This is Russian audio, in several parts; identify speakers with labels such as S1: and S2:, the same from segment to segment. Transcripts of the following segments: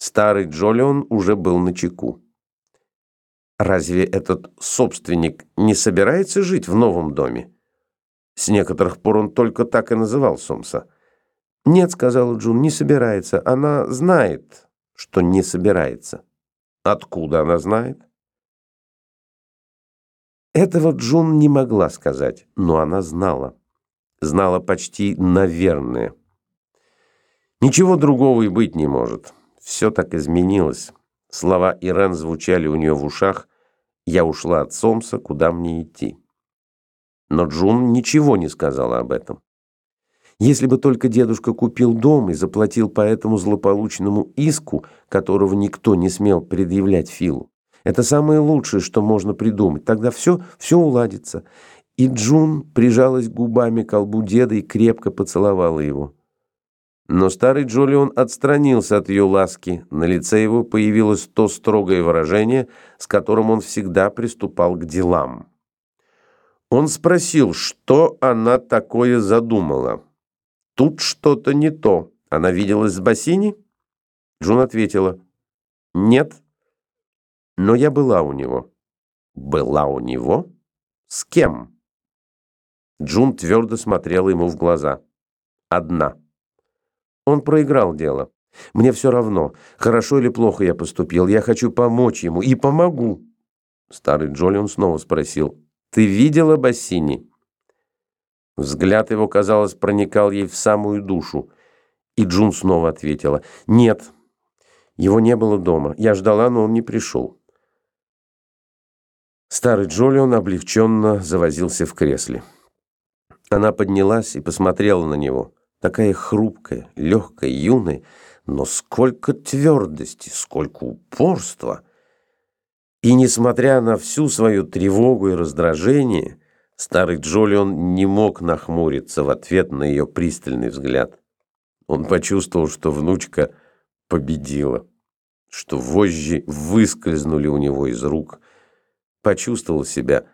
S1: Старый Джолион уже был на чеку. Разве этот собственник не собирается жить в новом доме? С некоторых пор он только так и называл Сомса. «Нет», — сказала Джун, — «не собирается. Она знает, что не собирается». «Откуда она знает?» Этого Джун не могла сказать, но она знала. Знала почти наверное. Ничего другого и быть не может. Все так изменилось. Слова Ирен звучали у нее в ушах. «Я ушла от Сомса, куда мне идти?» Но Джун ничего не сказала об этом. Если бы только дедушка купил дом и заплатил по этому злополучному иску, которого никто не смел предъявлять Филу. Это самое лучшее, что можно придумать. Тогда все, все уладится. И Джун прижалась губами к колбу деда и крепко поцеловала его. Но старый Джолион отстранился от ее ласки. На лице его появилось то строгое выражение, с которым он всегда приступал к делам. Он спросил, что она такое задумала. Тут что-то не то. Она виделась с Бассини? Джун ответила, нет. Но я была у него. Была у него? С кем? Джун твердо смотрела ему в глаза. Одна. Он проиграл дело. Мне все равно, хорошо или плохо я поступил. Я хочу помочь ему и помогу. Старый Джолион снова спросил. «Ты видела Бассини?» Взгляд его, казалось, проникал ей в самую душу. И Джун снова ответила. «Нет, его не было дома. Я ждала, но он не пришел». Старый Джолион облегченно завозился в кресле. Она поднялась и посмотрела на него такая хрупкая, легкая, юная, но сколько твердости, сколько упорства. И несмотря на всю свою тревогу и раздражение, старый Джолион не мог нахмуриться в ответ на ее пристальный взгляд. Он почувствовал, что внучка победила, что вожжи выскользнули у него из рук, почувствовал себя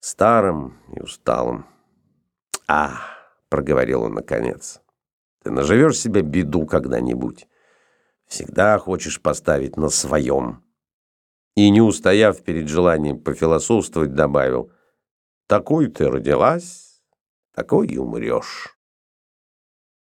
S1: старым и усталым. Ах! Проговорил он наконец. Ты наживешь себе беду когда-нибудь. Всегда хочешь поставить на своем. И не устояв перед желанием пофилософствовать, добавил, «Такой ты родилась, такой и умрешь».